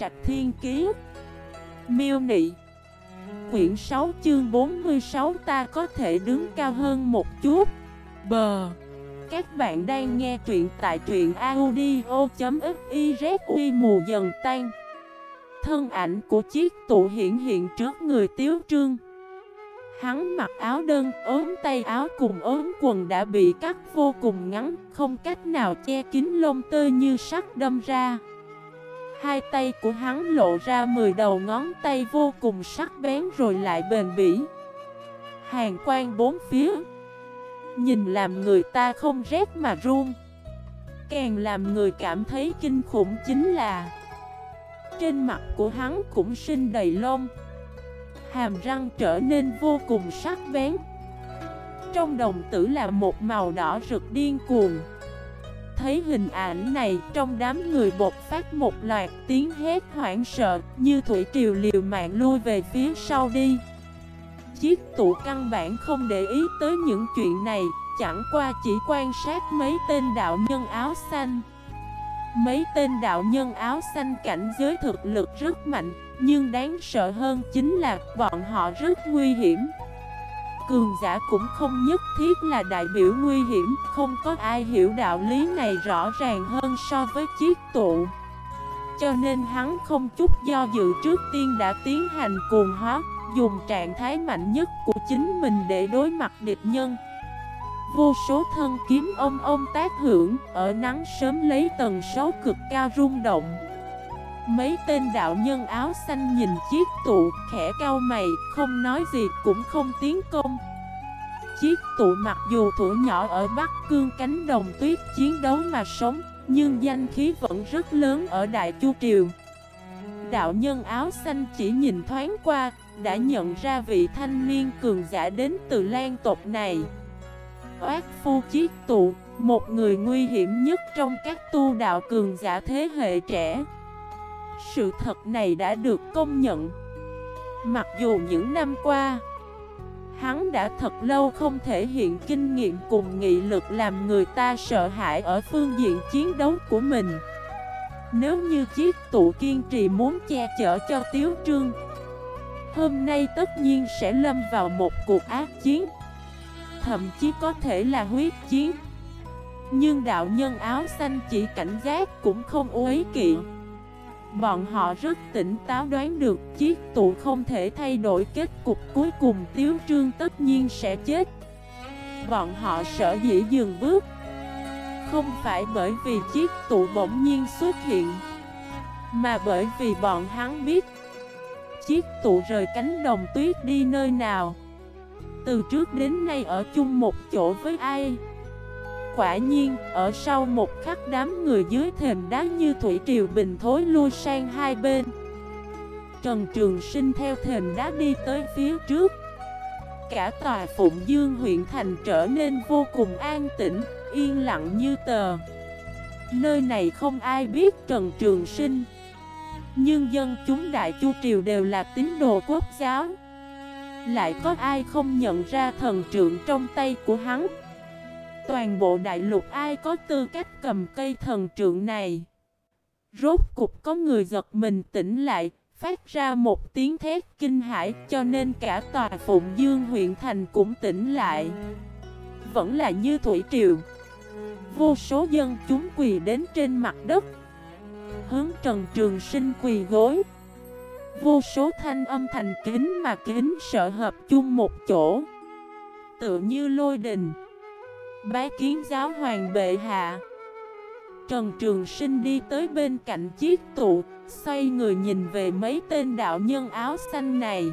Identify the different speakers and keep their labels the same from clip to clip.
Speaker 1: Trạch Thiên Kiế Miêu Nị. Quyển 6 chương 46 ta có thể đứng cao hơn một chút. Bờ Các bạn đang nghe truyện tại truyện audio.xyz Uy mù dần tan. Thân ảnh của chiếc tụ hiện hiện trước người Tiếu Trương. Hắn mặc áo đơn, ốm tay áo cùng ốm quần đã bị cắt vô cùng ngắn, không cách nào che kín lông tơ như sắt đâm ra. Hai tay của hắn lộ ra 10 đầu ngón tay vô cùng sắc bén rồi lại bền bỉ. Hàng quan bốn phía. Nhìn làm người ta không rét mà run. Càng làm người cảm thấy kinh khủng chính là Trên mặt của hắn cũng sinh đầy lông Hàm răng trở nên vô cùng sắc bén Trong đồng tử là một màu đỏ rực điên cuồng Thấy hình ảnh này, trong đám người bột phát một loạt tiếng hét hoảng sợ, Như thủy triều liều mạng lui về phía sau đi. Chiếc tụ căn bản không để ý tới những chuyện này, Chẳng qua chỉ quan sát mấy tên đạo nhân áo xanh. Mấy tên đạo nhân áo xanh cảnh giới thực lực rất mạnh, Nhưng đáng sợ hơn chính là bọn họ rất nguy hiểm. Cường giả cũng không nhất thiết là đại biểu nguy hiểm, Không có ai hiểu đạo lý này rõ ràng hơn so với chiếc tụ. Cho nên hắn không chút do dự trước tiên đã tiến hành cuồng hóa, Dùng trạng thái mạnh nhất của chính mình để đối mặt địch nhân. Vô số thân kiếm ông ông tác hưởng, Ở nắng sớm lấy tần số cực cao rung động. Mấy tên đạo nhân áo xanh nhìn chiếc tụ khẽ cao mày Không nói gì cũng không tiến công. Chiếc tụ mặc dù thủ nhỏ ở Bắc Cương cánh đồng tuyết chiến đấu mà sống Nhưng danh khí vẫn rất lớn ở Đại Chu Triều. Đạo nhân áo xanh chỉ nhìn thoáng qua Đã nhận ra vị thanh niên cường giả đến từ lan tộc này. Oát phu chiếc tụ, một người nguy hiểm nhất trong các tu đạo cường giả thế hệ trẻ. Sự thật này đã được công nhận. Mặc dù những năm qua, hắn đã thật lâu không thể hiện kinh nghiệm cùng nghị lực làm người ta sợ hãi ở phương diện chiến đấu của mình. Nếu như chiếc tụ kiên trì muốn che chở cho Tiếu Trương, hôm nay tất nhiên sẽ lâm vào một cuộc ác chiến thậm chí có thể là huyết chiến Nhưng đạo nhân áo xanh chỉ cảnh giác cũng không uế kiện Bọn họ rất tỉnh táo đoán được chiếc tụ không thể thay đổi kết cục cuối cùng Tiếu Trương tất nhiên sẽ chết. Bọn họ sợ dĩ dừng bước. Không phải bởi vì chiếc tụ bỗng nhiên xuất hiện, Mà bởi vì bọn hắn biết Chiếc tụ rời cánh đồng tuyết đi nơi nào. Từ trước đến nay ở chung một chỗ với ai? Quả nhiên, ở sau một khắc đám người dưới thềm đá như thủy triều bình thối lui sang hai bên. Trần Trường Sinh theo thềm đá đi tới phía trước. Cả tòa Phụng Dương huyện thành trở nên vô cùng an tĩnh, yên lặng như tờ. Nơi này không ai biết Trần Trường Sinh. Nhưng dân chúng Đại Chu Triều đều là tín đồ quốc giáo. Lại có ai không nhận ra thần trượng trong tay của hắn? Toàn bộ đại lục ai có tư cách cầm cây thần trượng này? Rốt cục có người giật mình tỉnh lại, Phát ra một tiếng thét kinh hãi, Cho nên cả tòa Phụng Dương huyện thành cũng tỉnh lại. Vẫn là như thủy triều. Vô số dân chúng quỳ đến trên mặt đất. Hướng Trần Trường Sinh quỳ gối. Vô số thanh âm thành kính mà kính sợ hợp chung một chỗ. Tự như lôi đình. Bái kiến giáo hoàng bệ hạ. Trần Trường Sinh đi tới bên cạnh chiếc tụ Xoay người nhìn về mấy tên đạo nhân áo xanh này.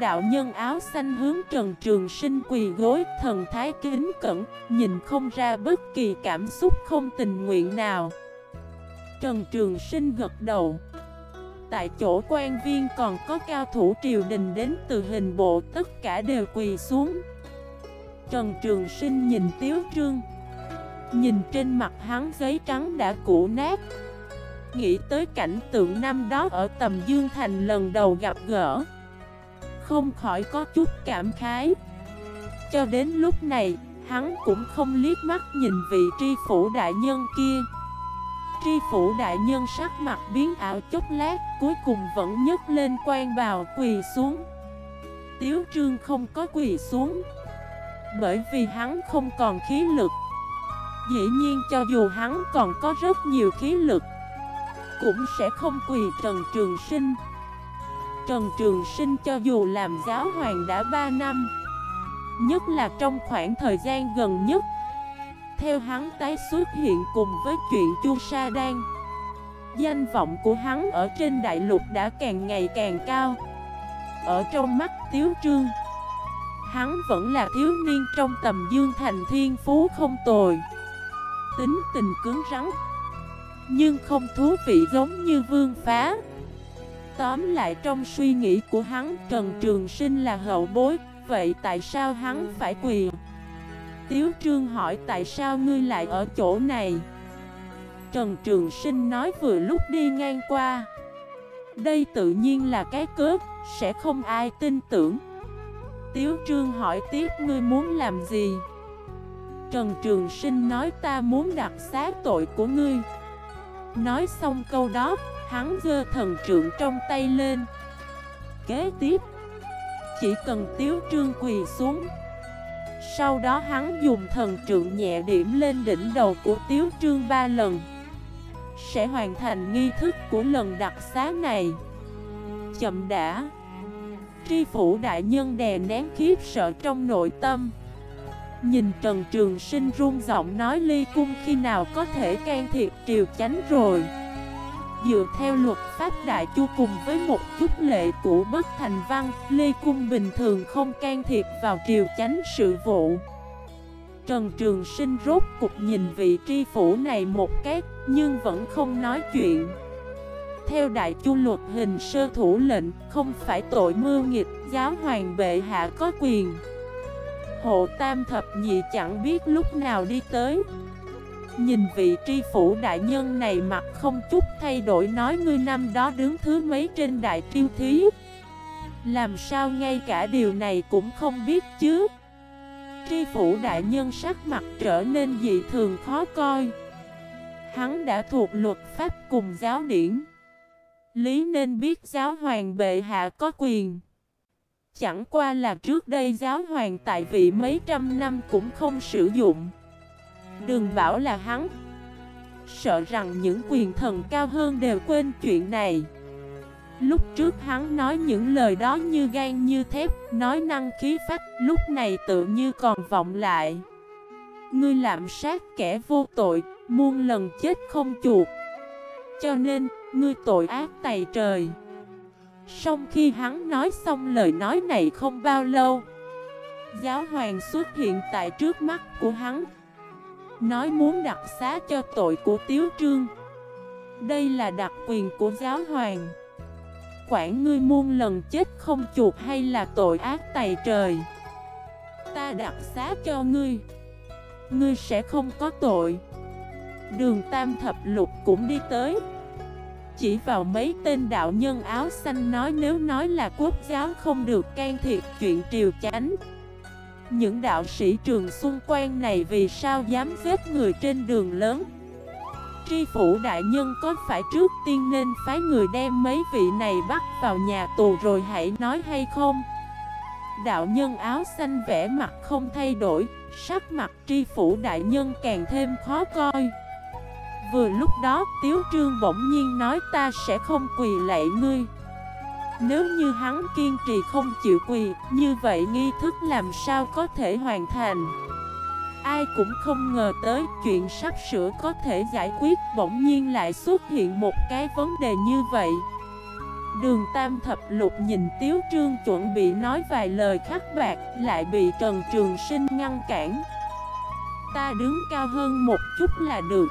Speaker 1: Đạo nhân áo xanh hướng Trần Trường Sinh quỳ gối, Thần thái kính cẩn, Nhìn không ra bất kỳ cảm xúc không tình nguyện nào. Trần Trường Sinh gật đầu. Tại chỗ quan viên còn có cao thủ triều đình đến từ hình bộ, tất cả đều quỳ xuống. Trần Trường Sinh nhìn Tiếu Trương. Nhìn trên mặt hắn giấy trắng đã cũ nát. Nghĩ tới cảnh tượng năm đó ở tầm Dương Thành lần đầu gặp gỡ. Không khỏi có chút cảm khái. Cho đến lúc này, hắn cũng không liếc mắt nhìn vị tri phủ đại nhân kia. Tri phủ đại nhân sắc mặt biến ảo chốc lát Cuối cùng vẫn nhấc lên quan bào quỳ xuống. Tiếu trương không có quỳ xuống. Bởi vì hắn không còn khí lực. Dĩ nhiên cho dù hắn còn có rất nhiều khí lực, Cũng sẽ không quỳ Trần Trường Sinh. Trần Trường Sinh cho dù làm giáo hoàng đã 3 năm, Nhất là trong khoảng thời gian gần nhất, Theo hắn tái xuất hiện cùng với chuyện Chu Sa Đan, Danh vọng của hắn ở trên đại lục đã càng ngày càng cao. Ở trong mắt Tiếu Trương Hắn vẫn là thiếu niên trong tầm dương thành thiên phú không tồi Tính tình cứng rắn, Nhưng không thú vị giống như vương phá Tóm lại trong suy nghĩ của hắn, Trần Trường Sinh là hậu bối, Vậy tại sao hắn phải quỳ? Tiếu Trương hỏi, tại sao ngươi lại ở chỗ này? Trần Trường Sinh nói, vừa lúc đi ngang qua, Đây tự nhiên là cái cớ, Sẽ không ai tin tưởng Tiếu Trương hỏi tiếp, ngươi muốn làm gì? Trần Trường Sinh nói, ta muốn đặt xá tội của ngươi. Nói xong câu đó, Hắn dơ thần trượng trong tay lên. Kế tiếp, Chỉ cần tiếu trương quỳ xuống. Sau đó hắn dùng thần trượng nhẹ điểm lên đỉnh đầu của tiếu trương ba lần. Sẽ hoàn thành nghi thức của lần đặt xá này. Chậm đã. Tri phủ đại nhân đè nén khiếp sợ trong nội tâm. Nhìn Trần Trường Sinh run giọng nói ly cung khi nào có thể can thiệp triều chánh rồi. Dựa theo luật pháp đại chu cùng với một chút lệ cũ bất thành văn, Ly Cung bình thường không can thiệp vào triều chánh sự vụ. Trần Trường Sinh rốt cục nhìn vị tri phủ này một cái, Nhưng vẫn không nói chuyện. Theo đại chu luật hình sơ thủ lệnh, Không phải tội mưu nghịch, Giáo hoàng bệ hạ có quyền. Hộ tam thập nhị chẳng biết lúc nào đi tới. Nhìn vị tri phủ đại nhân này mặt không chút thay đổi nói ngươi năm đó đứng thứ mấy trên đại triêu thí? Làm sao ngay cả điều này cũng không biết chứ? Tri phủ đại nhân sắc mặt trở nên dị thường khó coi. Hắn đã thuộc luật pháp cùng giáo điển. Lý nên biết giáo hoàng bệ hạ có quyền. Chẳng qua là trước đây giáo hoàng tại vị mấy trăm năm cũng không sử dụng. Đừng bảo là hắn. Sợ rằng những quyền thần cao hơn đều quên chuyện này. Lúc trước hắn nói những lời đó như gan như thép, Nói năng khí phách, Lúc này tự như còn vọng lại. Ngươi làm sát kẻ vô tội, Muôn lần chết không chuột Cho nên Ngươi tội ác tày trời. Xong khi hắn nói xong lời nói này không bao lâu, Giáo hoàng xuất hiện tại trước mắt của hắn, Nói muốn đặt xá cho tội của Tiếu Trương. Đây là đặc quyền của giáo hoàng. Quản ngươi muôn lần chết không chuột hay là tội ác tày trời? Ta đặt xá cho ngươi. Ngươi sẽ không có tội. Đường Tam Thập Lục cũng đi tới. Chỉ vào mấy tên đạo nhân áo xanh nói nếu nói là quốc giáo không được can thiệp chuyện triều chánh. Những đạo sĩ trường xung quanh này vì sao dám giết người trên đường lớn? Tri phủ đại nhân có phải trước tiên nên phái người đem mấy vị này bắt vào nhà tù rồi hãy nói hay không? Đạo nhân áo xanh vẽ mặt không thay đổi, Sắc mặt tri phủ đại nhân càng thêm khó coi. Vừa lúc đó Tiếu Trương bỗng nhiên nói ta sẽ không quỳ lạy ngươi nếu như hắn kiên trì không chịu quỳ, như vậy nghi thức làm sao có thể hoàn thành? Ai cũng không ngờ tới chuyện sắp sửa có thể giải quyết bỗng nhiên lại xuất hiện một cái vấn đề như vậy. Đường Tam Thập Lục nhìn Tiếu Trương chuẩn bị nói vài lời khắc bạc lại bị Trần Trường Sinh ngăn cản. Ta đứng cao hơn một chút là được.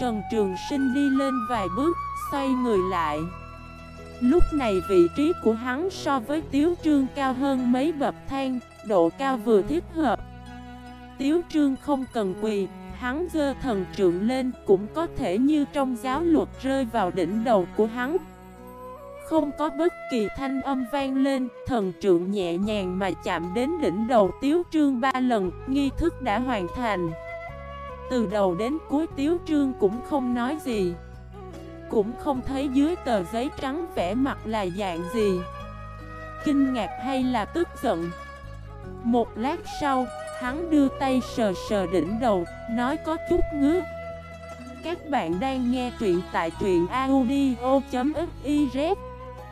Speaker 1: Trần Trường Sinh đi lên vài bước, xoay người lại. Lúc này vị trí của hắn so với Tiếu Trương cao hơn mấy bậc thang, độ cao vừa thích hợp. Tiếu Trương không cần quỳ, hắn dơ thần trượng lên cũng có thể như trong giáo luật rơi vào đỉnh đầu của hắn. Không có bất kỳ thanh âm vang lên, thần trượng nhẹ nhàng mà chạm đến đỉnh đầu Tiếu Trương ba lần, nghi thức đã hoàn thành. Từ đầu đến cuối Tiếu Trương cũng không nói gì. Cũng không thấy dưới tờ giấy trắng vẽ mặt là dạng gì. Kinh ngạc hay là tức giận? Một lát sau, hắn đưa tay sờ sờ đỉnh đầu, nói có chút ngứa. Các bạn đang nghe truyện tại truyện audio.fif